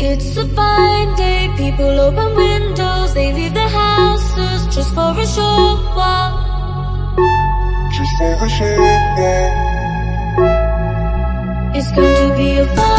It's a fine day, people open windows, they leave their houses just for a short while. Just for a short while. It's going to be a fine